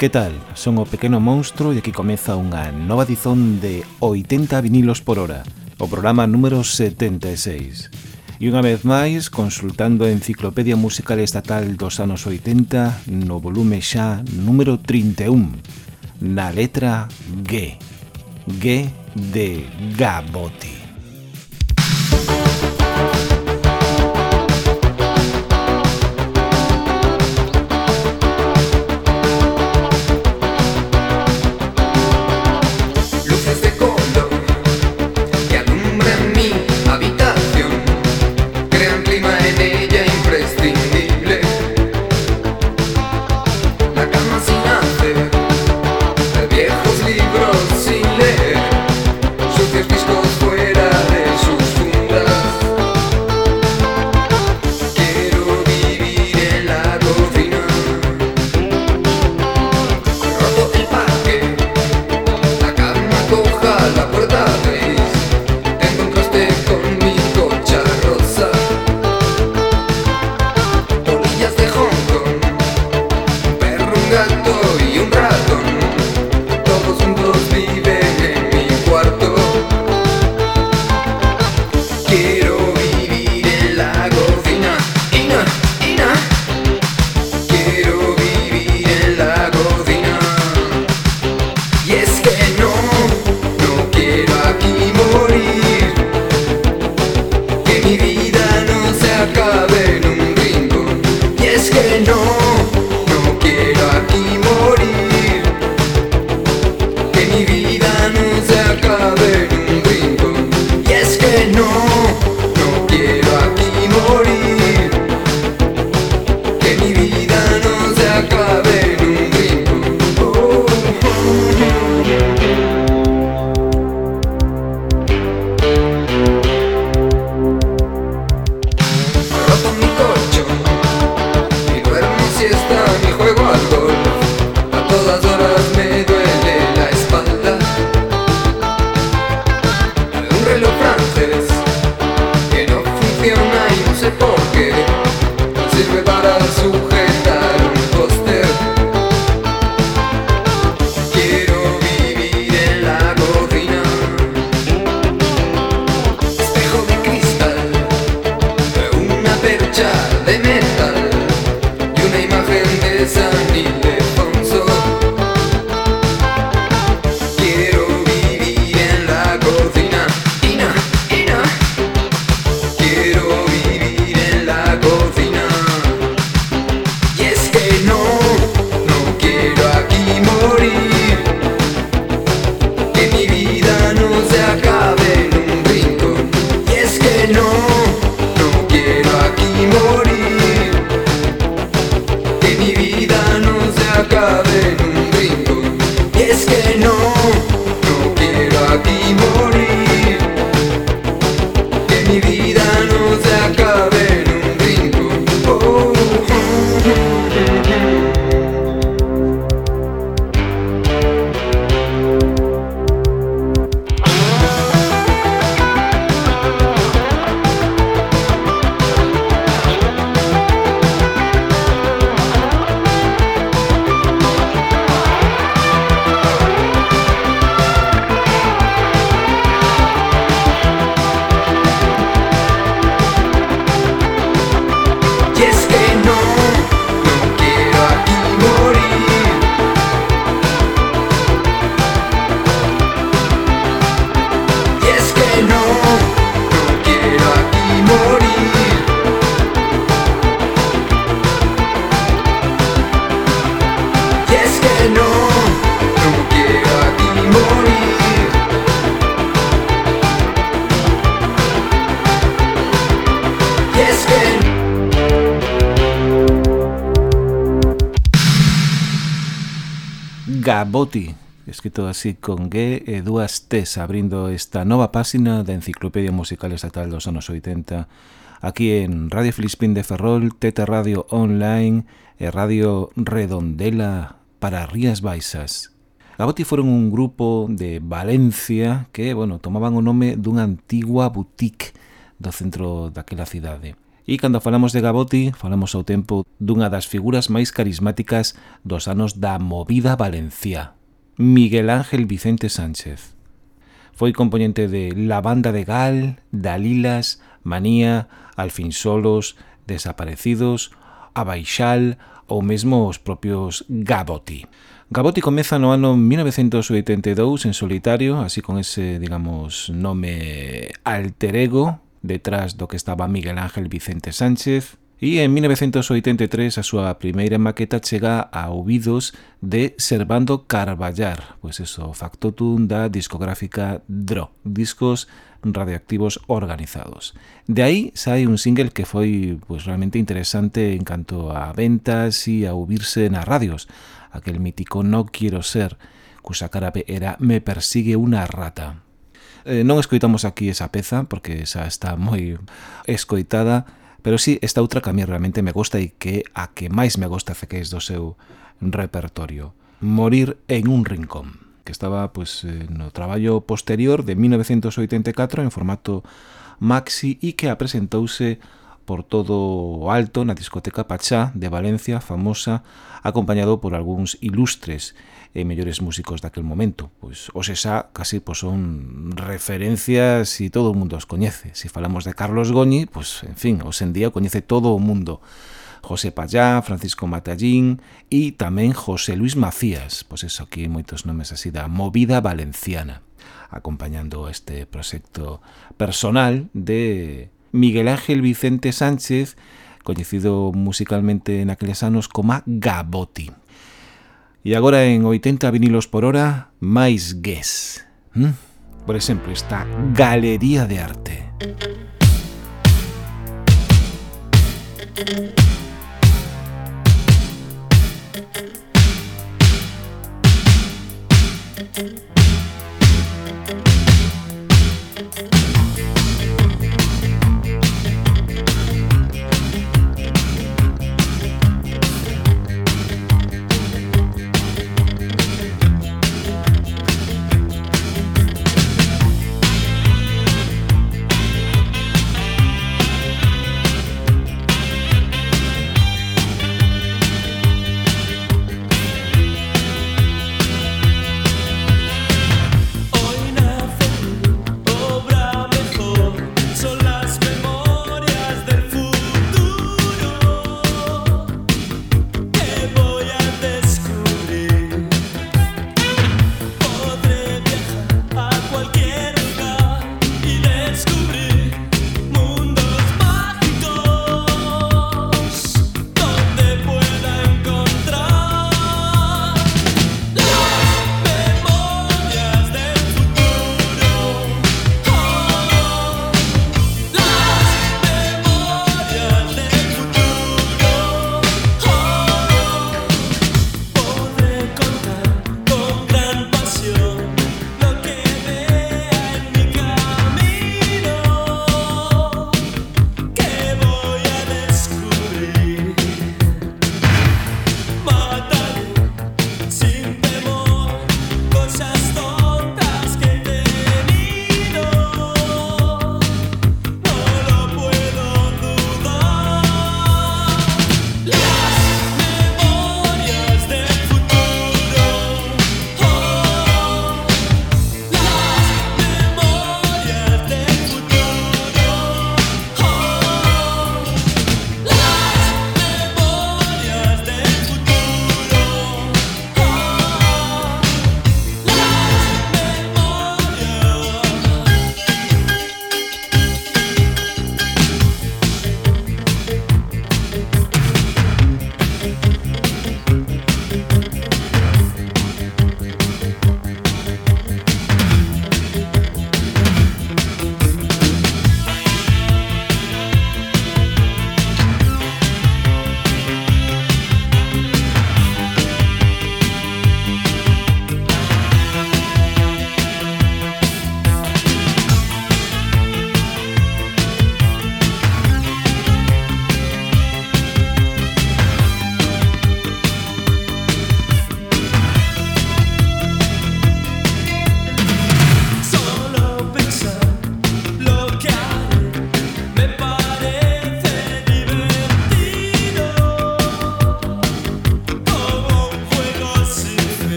Que tal? Son o Pequeno Monstro e aquí comeza unha nova dizón de 80 vinilos por hora, o programa número 76. E unha vez máis, consultando a Enciclopedia Musical Estatal dos anos 80 no volume xa número 31, na letra G. G de Gaboti. escrito así con G e dúas Ts, abrindo esta nova páxina da Enciclopedia Musical Estatal dos anos 80, aquí en Radio Filispín de Ferrol, Teta Radio Online e Radio Redondela para Rías Baixas. Gaboti foron un grupo de Valencia que, bueno, tomaban o nome dunha antigua boutique do centro daquela cidade. E cando falamos de Gaboti, falamos ao tempo dunha das figuras máis carismáticas dos anos da movida valencia. Miguel Ángel Vicente Sánchez. Foi componente de La Banda de Gal, Dalilas, Manía, Alfinsolos, Desaparecidos, Abaixal ou mesmo os propios Gaboti. Gaboti comeza no ano 1982 en solitario, así con ese, digamos, nome alter ego, detrás do que estaba Miguel Ángel Vicente Sánchez, E en 1983 a súa primeira maqueta chega a ouvidos de Servando Carballar, pois eso, factotum da discográfica DRO, discos radioactivos organizados. De aí sai un single que foi pois, realmente interesante en canto a ventas e a ouvirse nas radios, aquel mítico No Quiero Ser, cusa cara era Me persigue unha rata. Eh, non escoitamos aquí esa peza porque xa está moi escoitada, Pero sí, esta outra que a mí realmente me gusta e que a que máis me gusta Fequeis do seu repertorio. Morir en un rincón que estaba pues, eh, no traballo posterior de 1984 en formato maxi e que apresentouse por todo o alto na discoteca Pachá de Valencia, famosa, acompañado por algúns ilustres e mellores músicos daquel momento. Pois os esa casi pois, son referencias e todo o mundo os coñece. Se falamos de Carlos Goñi, pois, en fin, os en día coñece todo o mundo. José Payá, Francisco Matallín e tamén José Luis Macías, pois eso aquí moitos nomes así da movida valenciana, acompañando este proxecto personal de Miguel Ángel Vicente Sánchez, coñecido musicalmente naqueles anos como Gaboti. E agora en 80 vinilos por hora, máis guess. Por exemplo, esta Galería de Arte.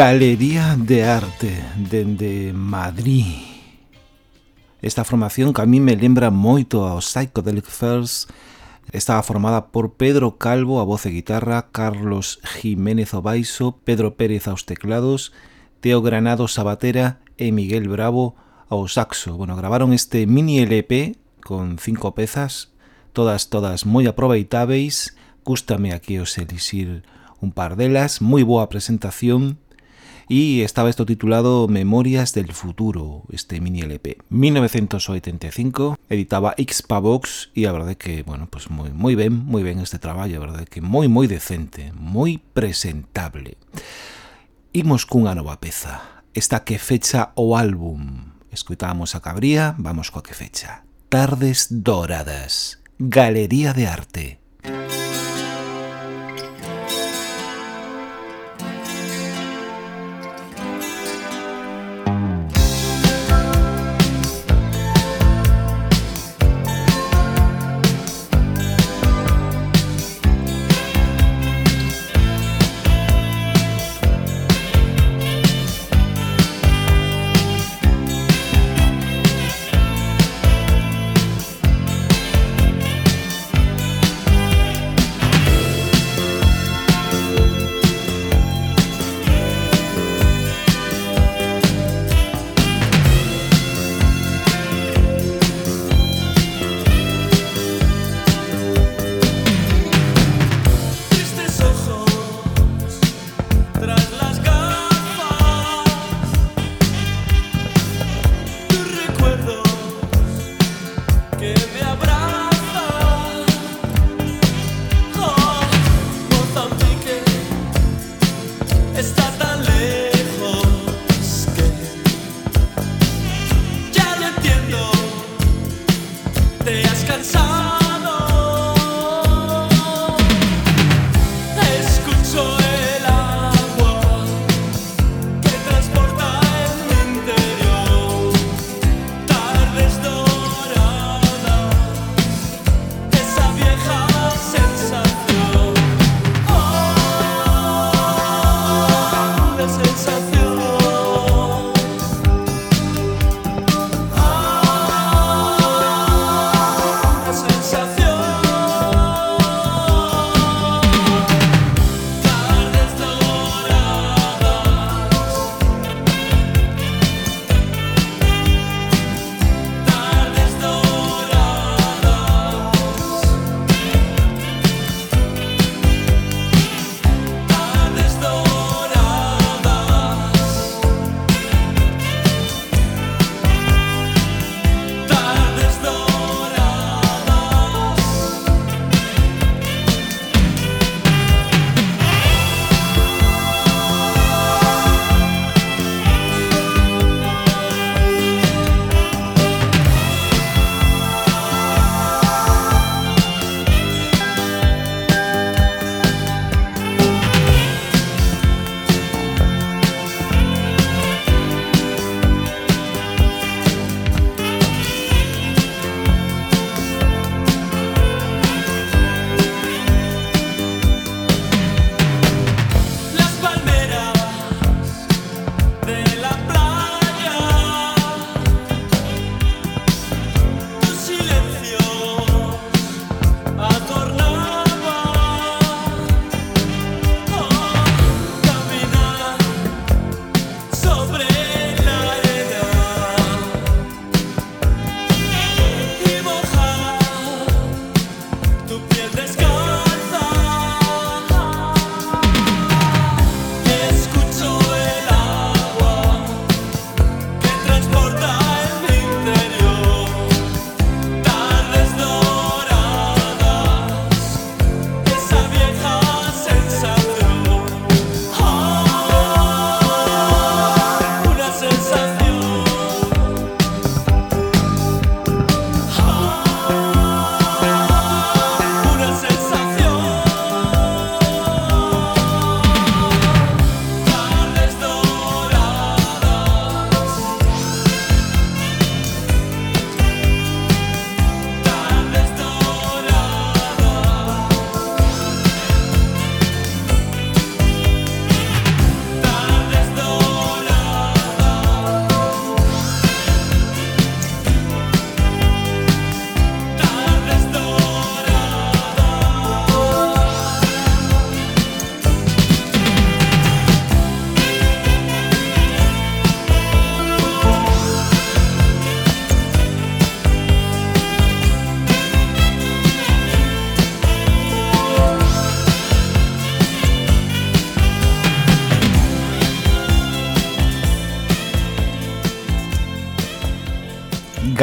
Galería de Arte dende Madrid. Esta formación que a mí me lembra moito ao Psychedelic Furs estaba formada por Pedro Calvo a voz e guitarra, Carlos Jiménez ao baixo, Pedro Pérez aos teclados, Teo Granados a batera e Miguel Bravo ao saxo. Bueno, gravaron este mini LP con cinco pezas, todas, todas moi aproveitáveis, cústame aquí os elixir un par delas, moi boa presentación, e estaba isto titulado Memorias del Futuro, este mini LP. 1985 editaba Xpavox e a verdade que, bueno, pues moi, moi ben, moi ben este traballo, a verdade que moi, moi decente, moi presentable. Imos cunha nova peza, esta que fecha o álbum. Escoitamos a Cabría, vamos coa que fecha. Tardes Doradas, Galería de Arte. Música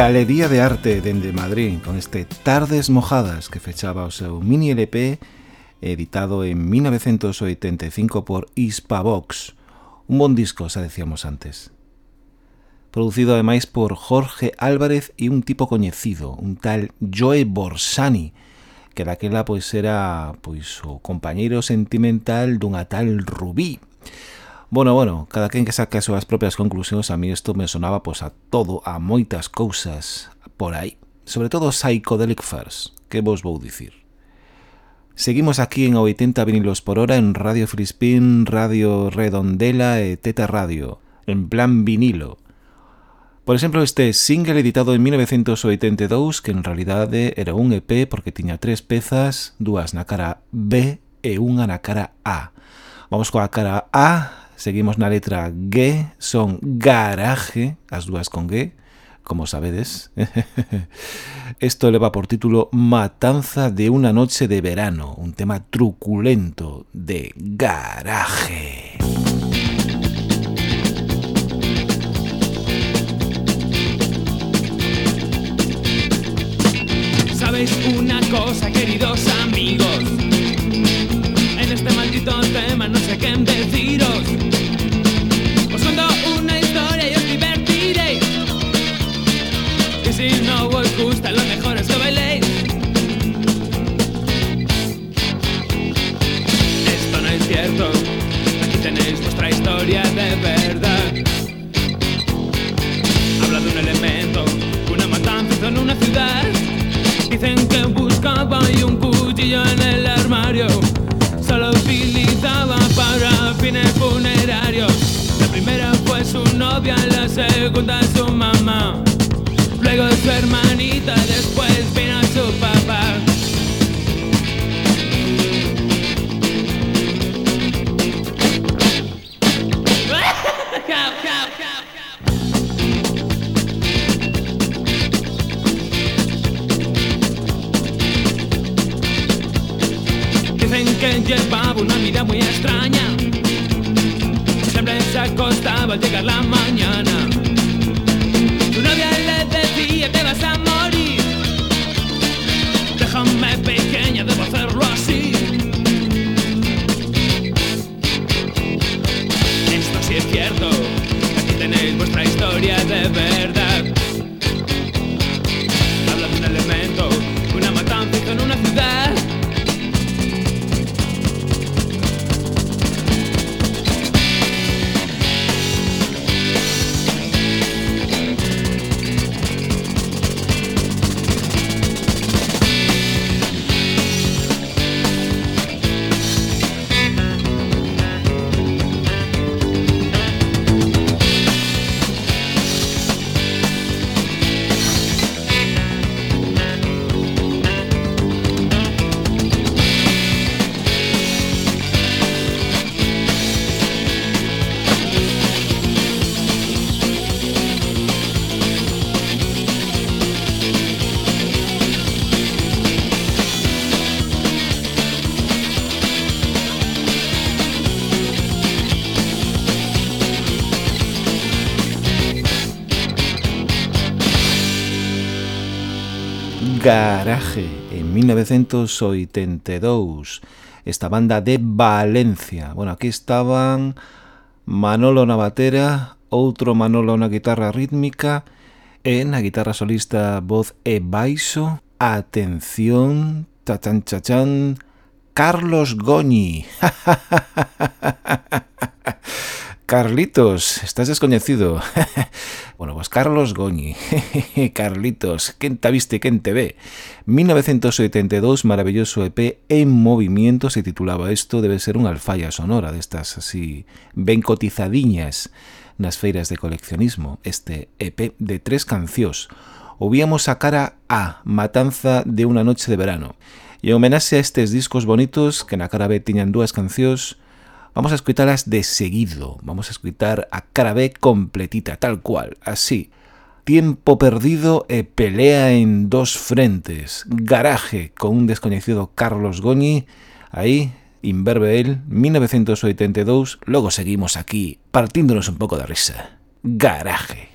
Galería de Arte dende Madrid con este Tardes Mojadas que fechaba o seu mini LP editado en 1985 por Hispavox. Un bon disco, xa decíamos antes. Producido ademais por Jorge Álvarez e un tipo coñecido, un tal Joe Borsani, que daquela pois era pois o compañeiro sentimental dunha tal Rubí. Bueno, bueno, cada quen que saque as súas propias conclusións, a mí isto me sonaba pois a todo, a moitas cousas por aí. Sobre todo Psychedelic Furs, que vos vou dicir. Seguimos aquí en 80 vinilos por hora en Radio Frispín, Radio Redondela e Teta Radio, en plan vinilo. Por exemplo, este single editado en 1982, que en realidade era un EP porque tiña tres pezas, dúas na cara B e unha na cara A. Vamos coa cara A, Seguimos na letra G, son garaje, as dúas con G, como sabedes. Esto le va por título Matanza de una noche de verano, un tema truculento de garaje. ¿Sabéis una cosa, queridos amigos? En este maldito tema no sé qué deciros. Os cuento una historia y os divertiréis. Y si no os gusta, lo mejor es que bailéis. Esto no es cierto. Aquí tenéis vuestra historia de verdad. Habla de un elemento, una matanza en una ciudad. Dicen que buscaba y un cuchillo en el armario. Funerarios. La primera fue su novia, la segunda su mamá. Luego su hermanita, después llegar la mañana. Tu novia le decía te vas a morir. Déjame pequeña, debo hacerlo así. Esto sí es cierto, aquí tenéis vuestra historia de verdad. En 1982 esta banda de Valencia. Bueno, aquí estaban Manolo na batera outro Manolo na guitarra rítmica e na guitarra solista voz e baixo atención chachan chachan Carlos Goñi Carlitos, estás descoñecido. bueno, pues Carlos Goñi. Carlitos, quen te viste, quen te ve. 1972, maravilloso EP en movimiento se titulaba esto, debe ser un alfaya sonora de estas así ben cotizadiñas nas feiras de coleccionismo, este EP de tres cancións. Ouvíamos a cara a Matanza de una noche de verano. E homenaxe a estes discos bonitos que na cara B tiñan dúas cancións Vamos a escucharlas de seguido. Vamos a escuchar a cara B completita, tal cual, así. Tiempo perdido e pelea en dos frentes. Garaje con un desconocido Carlos Goñi. Ahí, Inverbe él, 1982. Luego seguimos aquí, partiéndonos un poco de risa. Garaje.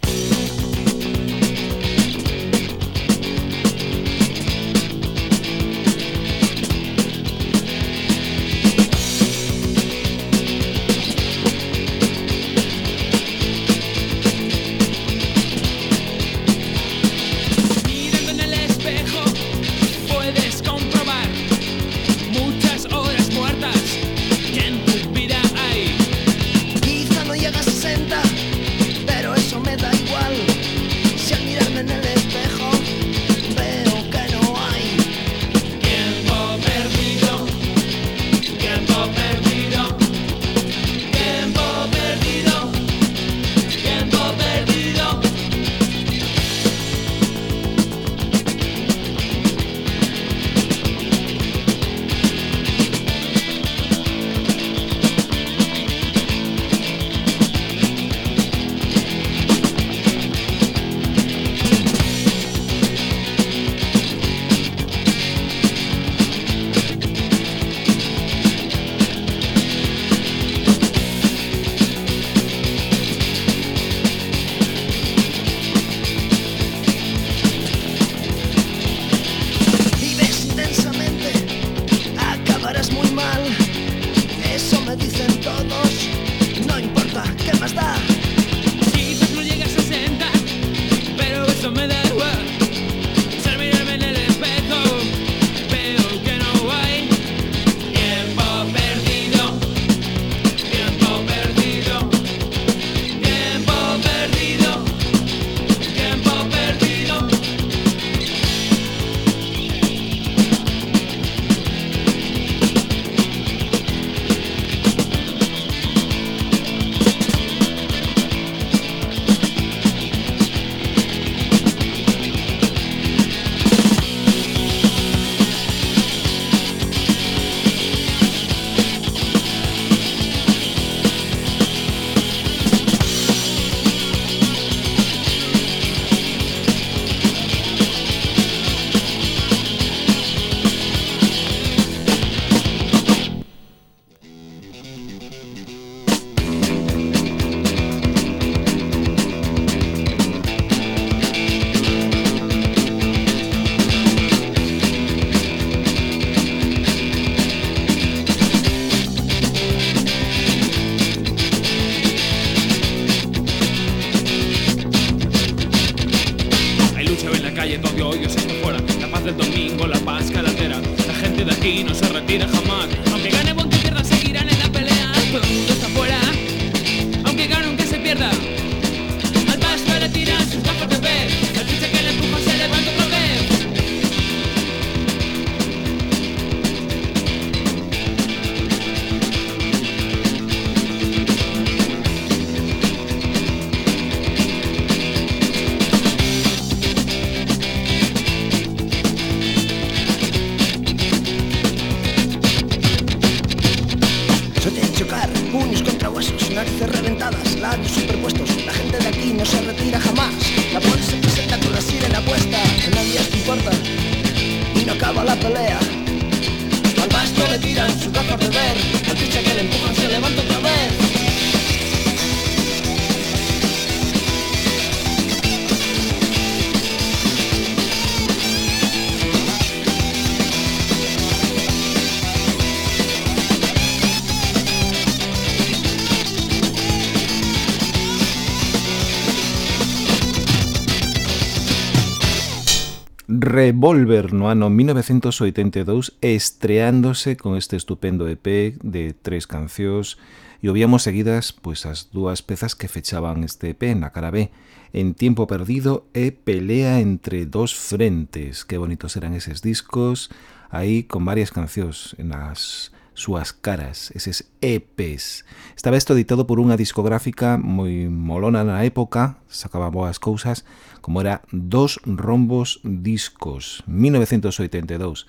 Revolver no ano 1982 estreándose con este estupendo EP de tres cancións e obviamos seguidas pois as dúas pezas que fechaban este EP na cara B En tiempo perdido e Pelea entre dos frentes. Que bonitos eran eses discos aí con varias cancións nas súas caras, eses EPs. Estaba isto editado por unha discográfica moi molona na época, sacaba boas cousas, como era Dos Rombos Discos, 1982.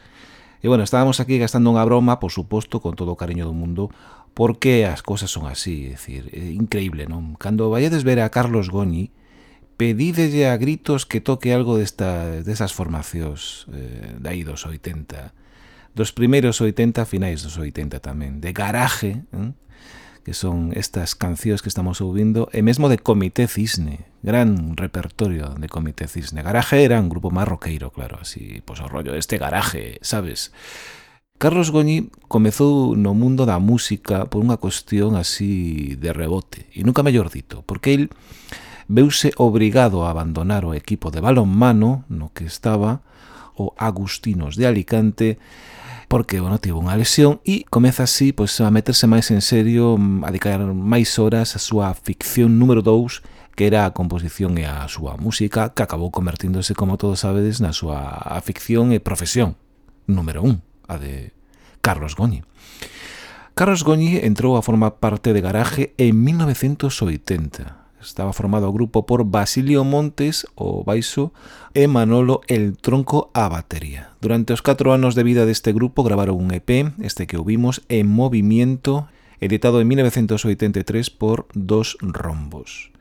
E bueno, estábamos aquí gastando unha broma, por suposto, con todo o cariño do mundo, porque as cousas son así, é dicir, é increíble, non? Cando vayades ver a Carlos Goñi, pedídelle a gritos que toque algo desta, desas formacións eh, de aí dos 80 dos primeiros 80 finais dos 80 tamén, de garaje, eh? que son estas cancións que estamos ouvindo, e mesmo de Comité Cisne, gran repertorio de Comité Cisne. Garaje era un grupo máis roqueiro, claro, así, pois o rollo, deste garaje, sabes? Carlos Goñi comezou no mundo da música por unha cuestión así de rebote, e nunca mellor dito, porque el veuse obrigado a abandonar o equipo de balonmano no que estaba o Agustinos de Alicante porque, bueno, tivo unha lesión e comeza así pois, a meterse máis en serio, mm, a dedicar máis horas a súa ficción número 2 que era a composición e a súa música, que acabou convertíndose, como todos sabedes, na súa afición e profesión número 1, a de Carlos Goñi. Carlos Goñi entrou a formar parte de Garaje en 1980, Estaba formado o grupo por Basilio Montes, o baixo, e Manolo El Tronco a batería. Durante os 4 anos de vida deste grupo gravaron un EP, este que ouvimos, en movimiento, editado en 1983 por Dos Rombos.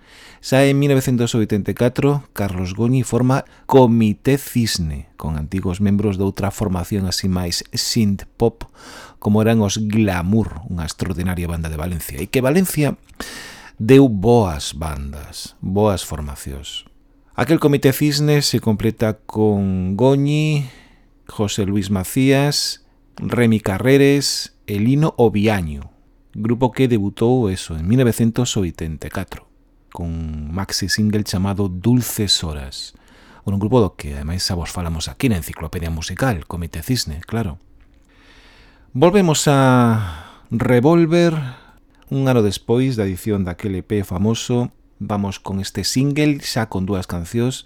Xa en 1984, Carlos Goñi forma Comité Cisne, con antigos membros de outra formación así máis synth-pop, como eran os Glamour, unha extraordinaria banda de Valencia. E que Valencia deu boas bandas, boas formacións. Aquel comité cisne se completa con Goñi, José Luis Macías, Remy Carreres e Lino Obiaño, grupo que debutou eso en 1984, con maxi single chamado Dulces Horas, un grupo do que ademais xa vos falamos aquí na Enciclopedia Musical, Comité Cisne, claro. Volvemos a Revolver, Un ano despois da edición daquele EP famoso, vamos con este single xa con dúas cancións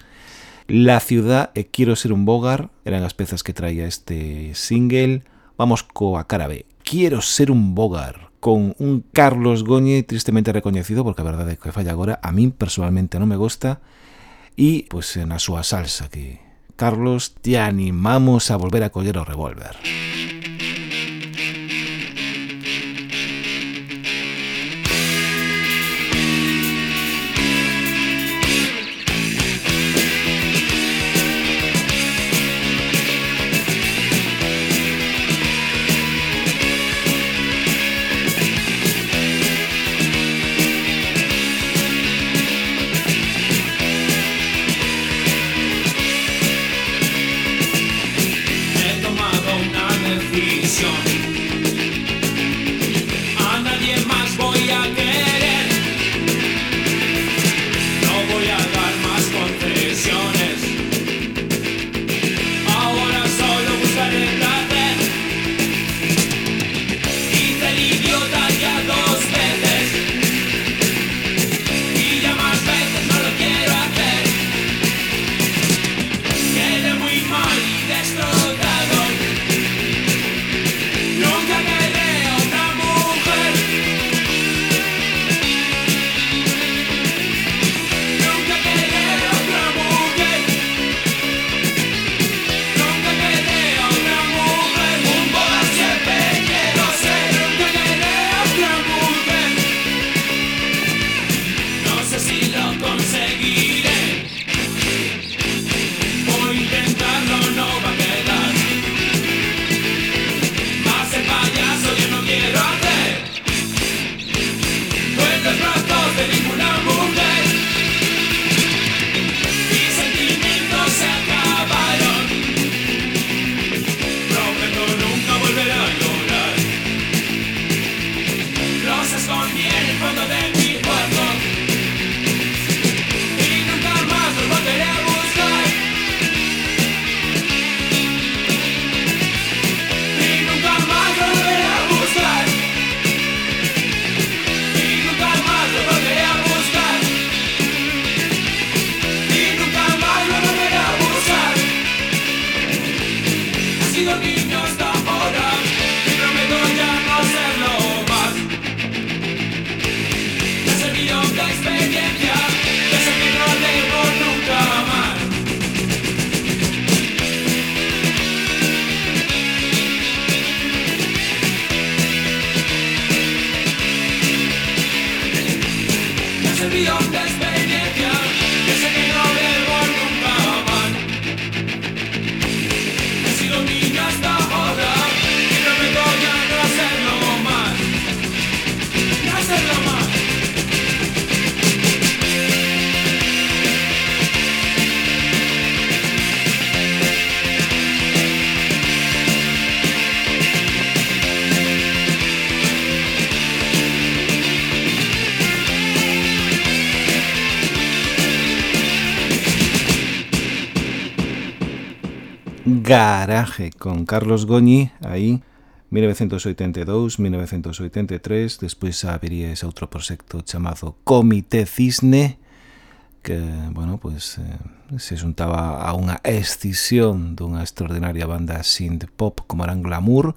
La ciudad e Quiero ser un bogar eran as pezas que traía este single. Vamos coa cara B. Quiero ser un bogar con un Carlos Goñe tristemente recoñecido porque a verdade é que falla agora a min personalmente non me gusta, e pois pues, na súa salsa que Carlos te animamos a volver a coller o revólver. Música viaje con Carlos Goñi aí 1982, 1983, despois abriría ese outro proxecto chamado Comité Cisne, que, bueno, pues, eh, se xuntaba a unha escisión dunha extraordinaria banda synth pop como eran Glamour,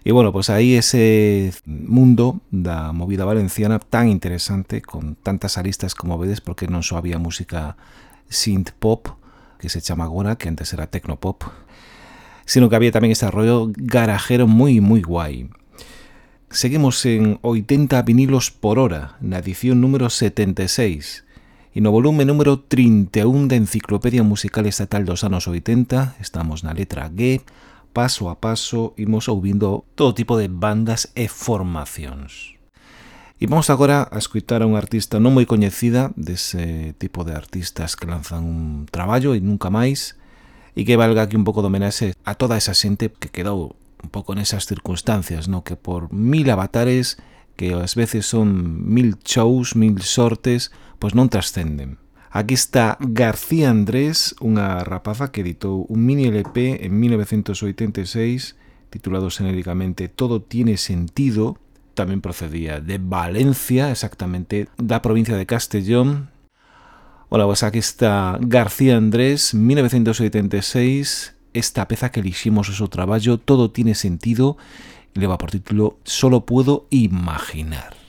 E, bueno, pues aí ese mundo da movida valenciana tan interesante, con tantas aristas como vedes, porque non só había música synth pop, que se chama agora, que antes era tecnopop, sino que había tamén ese rollo garajero moi, moi guai. Seguimos en 80 vinilos por hora, na edición número 76, e no volume número 31 da Enciclopedia Musical Estatal dos anos 80, estamos na letra G, paso a paso imos ouvindo todo tipo de bandas e formacións. E vamos agora a escutar a unha artista non moi coñecida dese tipo de artistas que lanzan un traballo e nunca máis, e que valga aquí un pouco de homenaxe a toda esa xente que quedou un pouco nesas circunstancias, no que por mil avatares, que ás veces son mil shows, mil sortes, pois non trascenden. Aquí está García Andrés, unha rapaza que editou un mini LP en 1986 titulado genéricamente Todo tiene sentido, tamén procedía de Valencia, exactamente da provincia de Castellón, Ola, pues aquí está García Andrés, 1986, esta peza que eliximos o seu traballo, Todo tiene sentido, e leva por título Solo puedo imaginar.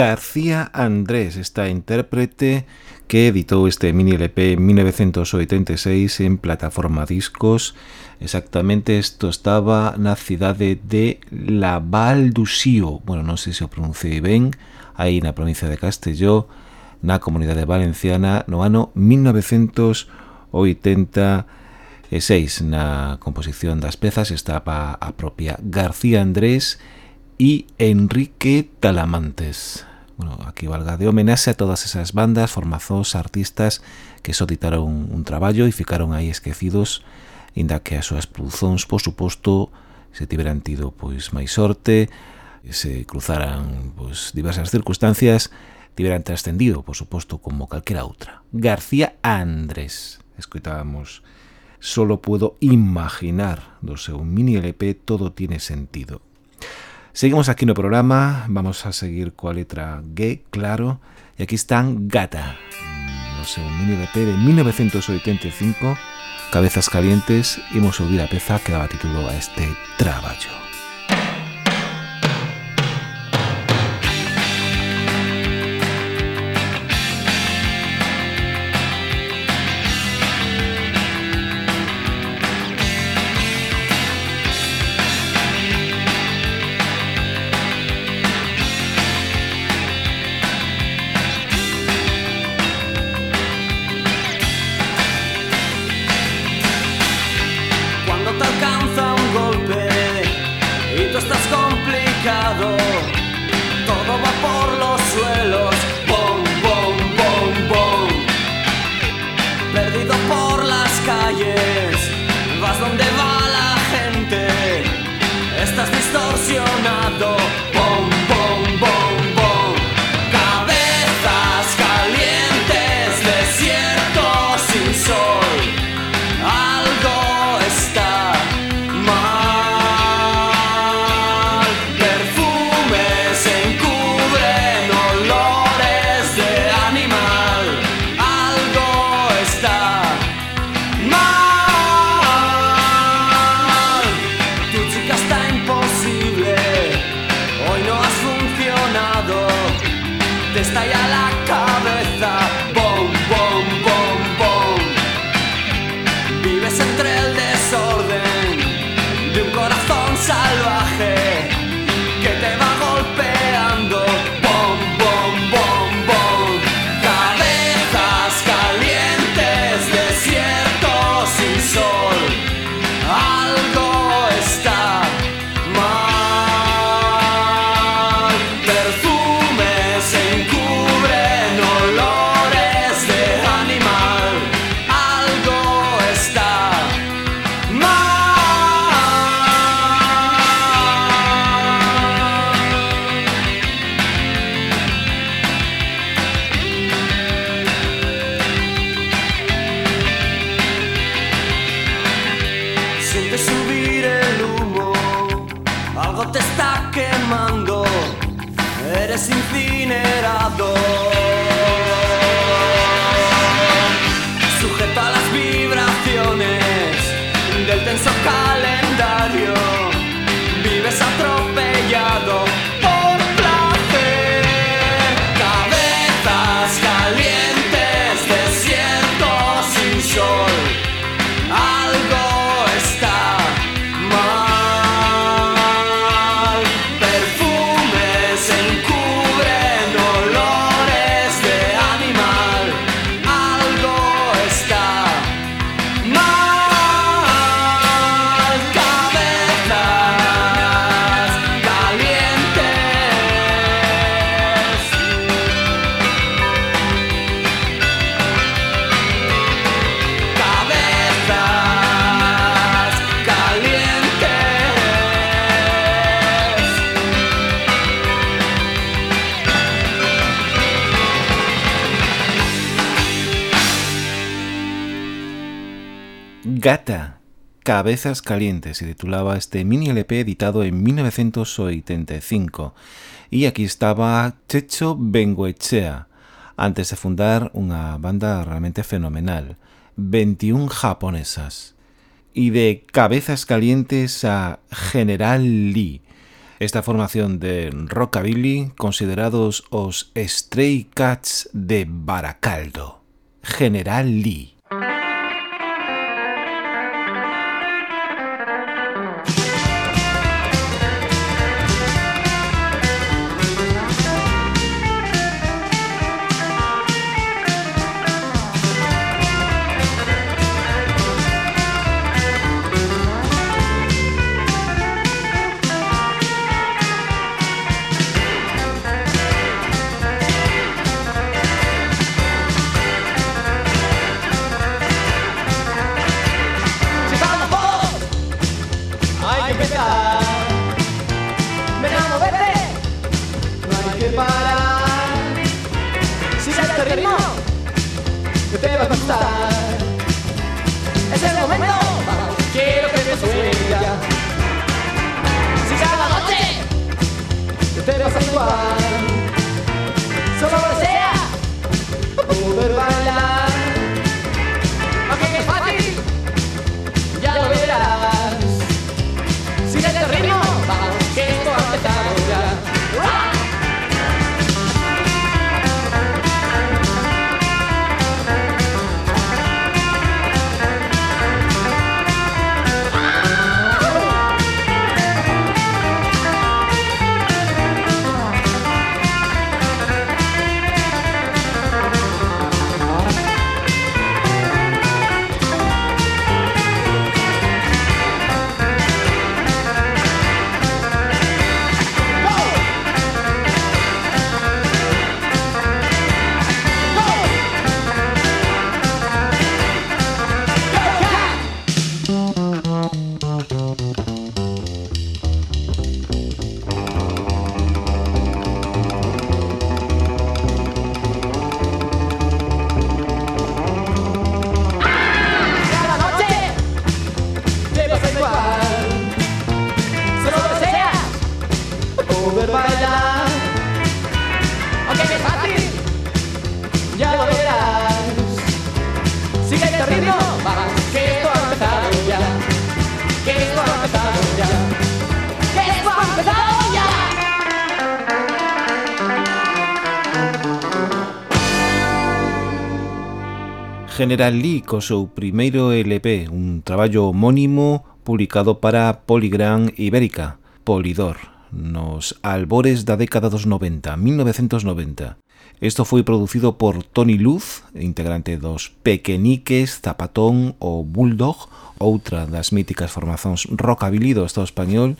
García Andrés, esta intérprete que editou este mini LP en 1986 en plataforma discos. Exactamente isto estaba na cidade de La Val d'Uxío, bueno, non sei se o pronunciei ben, aí na provincia de Castelló, na comunidade valenciana, no ano 1986. Na composición das pezas estaba a propia García Andrés e Enrique Talamantes bueno, aquí valga de homenaxe a todas esas bandas, formazóns, artistas que só ditaron un traballo e ficaron aí esquecidos, inda que as súas produzóns, por suposto, se tiveran tido pois máis sorte, se cruzaran pois, diversas circunstancias, tiveran trascendido, por suposto, como calquera outra. García Andrés, escoitábamos, solo puedo imaginar do seu mini LP todo tiene sentido. Seguimos aquí no programa, vamos a seguir coa letra G, claro, e aquí están Gata, no seu mini LP de 1985, Cabezas Calientes, imos ouvir a peza que daba título a este traballo. Cabezas Calientes, se titulaba este mini LP editado en 1985. E aquí estaba Checho Benguechea, antes de fundar unha banda realmente fenomenal, 21 japonesas. Y de Cabezas Calientes a General Lee, esta formación de rockabilly considerados os Stray Cats de Baracaldo. General Lee. General Lee co seu primeiro LP, un traballo homónimo publicado para Polygram Ibérica, Polidor, nos albores da década dos 90, 1990. Isto foi producido por Tony Luz, integrante dos Pequeniques, Zapatón ou Bulldog, outra das míticas formazóns rockabilly do Estado español,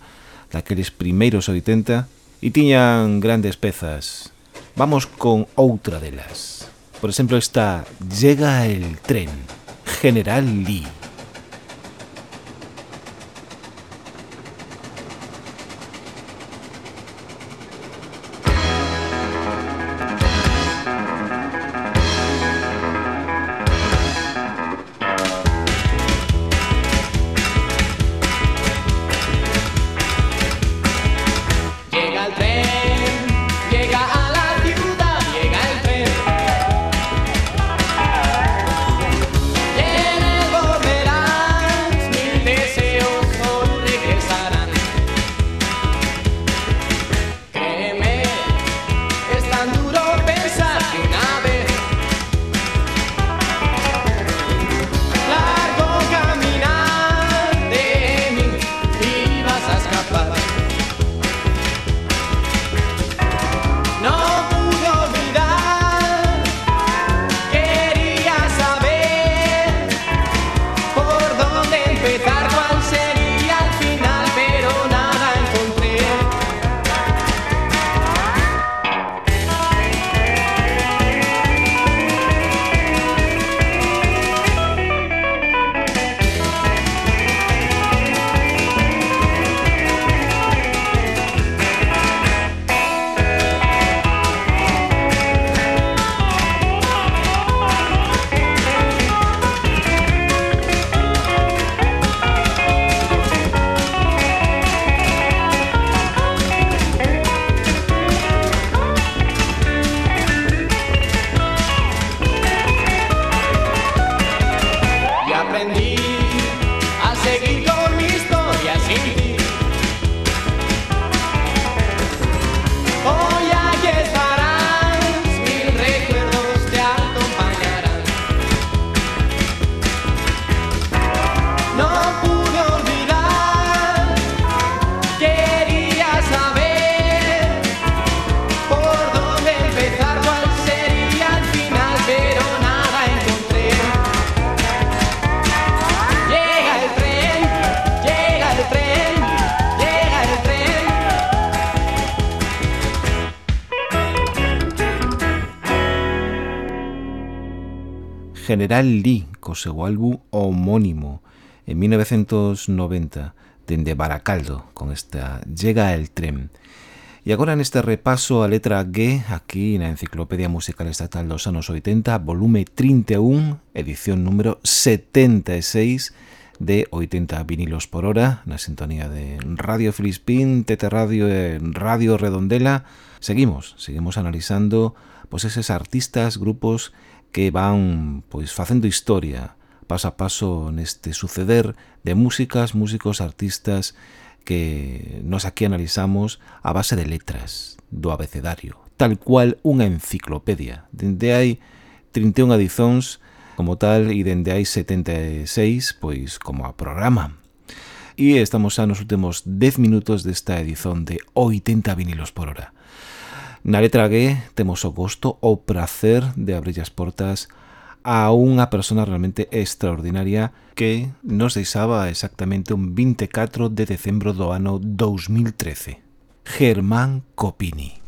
daqueles primeiros 80, e tiñan grandes pezas. Vamos con outra delas. Por ejemplo, está Llega el tren, General Lee. General Lee co seu álbum homónimo en 1990 dende Baracaldo con esta Llega el tren. E agora neste repaso a letra G aquí na Enciclopedia Musical Estatal dos anos 80, volume 31, edición número 76 de 80 vinilos por hora na sintonía de Radio Filispín, Tete Radio e Radio Redondela. Seguimos, seguimos analizando pois eses artistas, grupos que van pois facendo historia paso a paso neste suceder de músicas, músicos, artistas que nos aquí analizamos a base de letras do abecedario, tal cual unha enciclopedia. Dende hai 31 adizóns como tal e dende hai 76 pois como a programa. E estamos xa nos últimos 10 minutos desta edición de 80 vinilos por hora. Na letra G temos o gosto ou prazer de abrir as portas a unha persona realmente extraordinaria que nos deixaba exactamente un 24 de decembro do ano 2013. Germán Copini.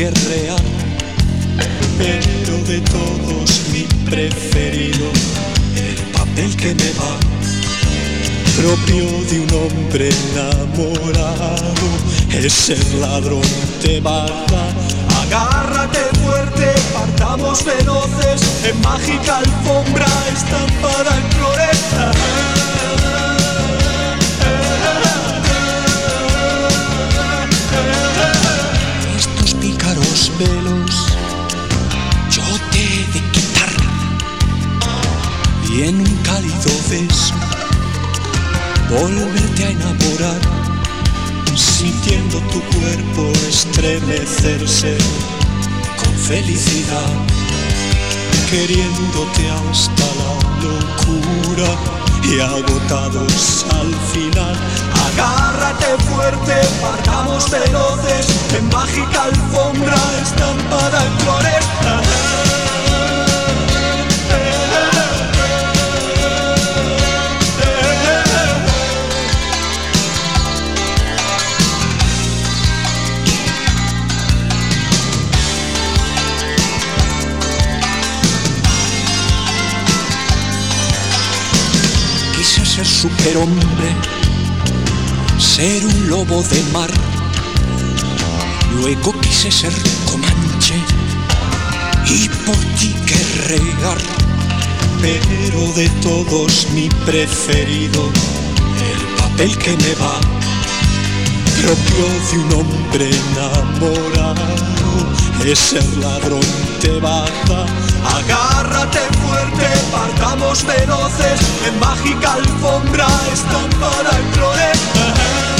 Guerrear, pero de todos mi preferido, el papel que me va, propio de un hombre enamorado, es ser ladrón de bala. Agárrate fuerte, partamos veloces en mágica alfombra estampada en yo te de quitar y en un cálido beso. Volverte a enamorar, sintiendo tu cuerpo estremecerse con felicidad, queriéndote hasta la locura y agotados al final Agárrate fuerte, partamos veloces en mágica alfombra estampada en flores. Quise ser superhombre ser un lobo de mar. Luego quise ser comanche y por ti guerrear. Pero de todos mi preferido, el papel que me va, propio de un hombre enamorado, es ser ladrón de baja. Agárrate fuerte, partamos veloces, en mágica alfombra estampada en flores.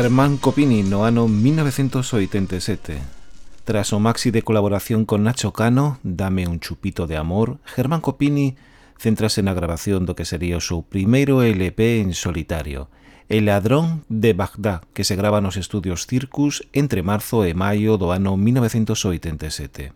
Germán Copini no ano 1987. Tras o maxi de colaboración con Nacho Cano, Dame un chupito de amor, Germán Copini centrase na grabación do que sería o seu primeiro LP en solitario, El ladrón de Bagdad, que se grava nos estudios Circus entre marzo e maio do ano 1987.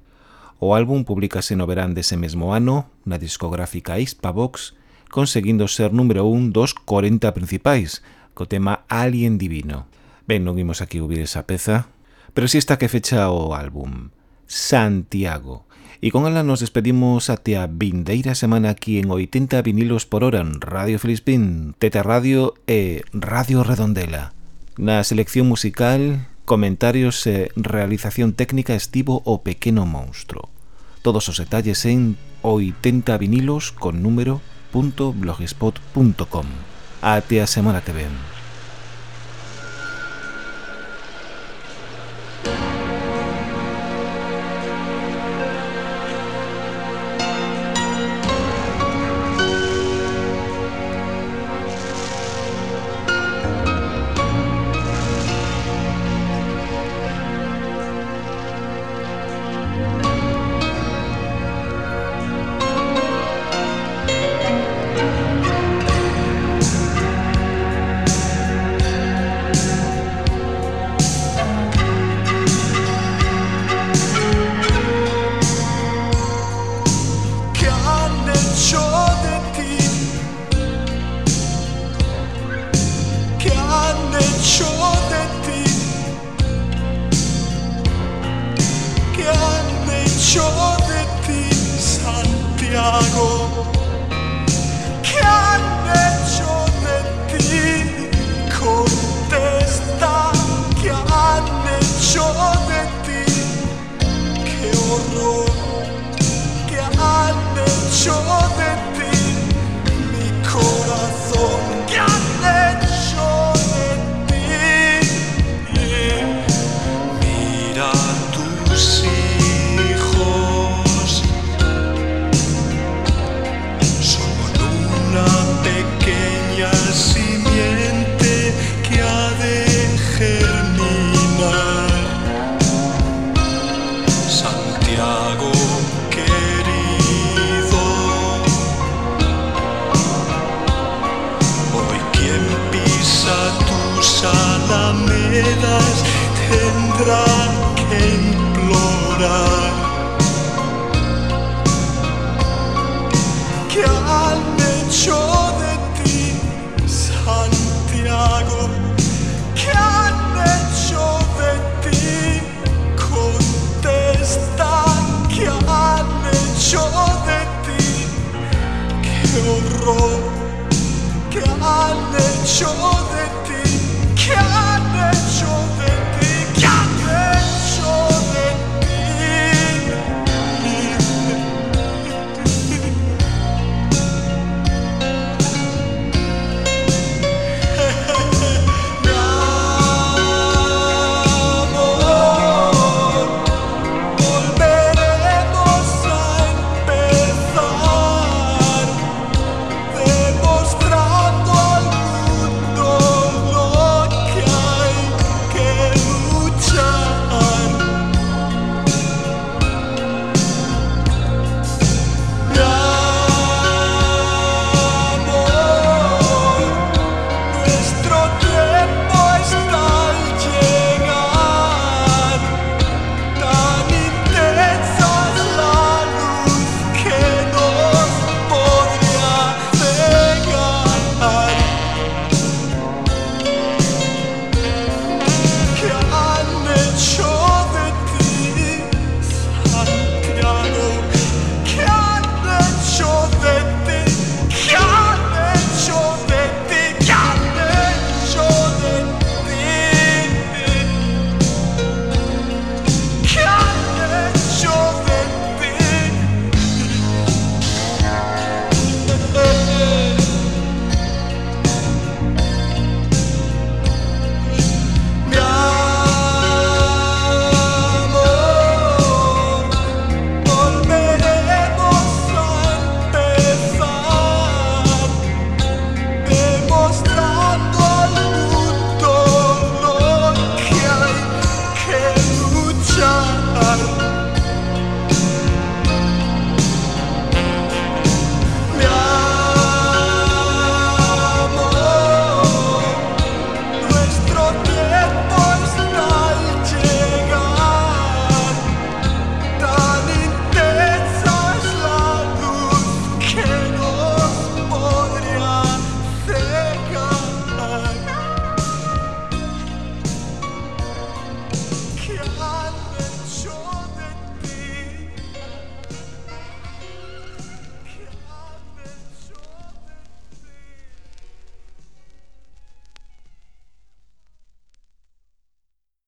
O álbum publicase no verán dese mesmo ano na discográfica Hispavox, conseguindo ser número 1 dos 40 principais, co tema Alien Divino. Ben, non vimos aquí ouvir esa peza, pero si sí está que fecha o álbum, Santiago. E con ela nos despedimos até a vindeira semana aquí en 80 vinilos por hora en Radio Felispín, Teta Radio e Radio Redondela. Na selección musical, comentarios e realización técnica estivo o pequeno monstro. Todos os detalles en 80vinilos con número.blogspot.com. Até a semana que ven. sure.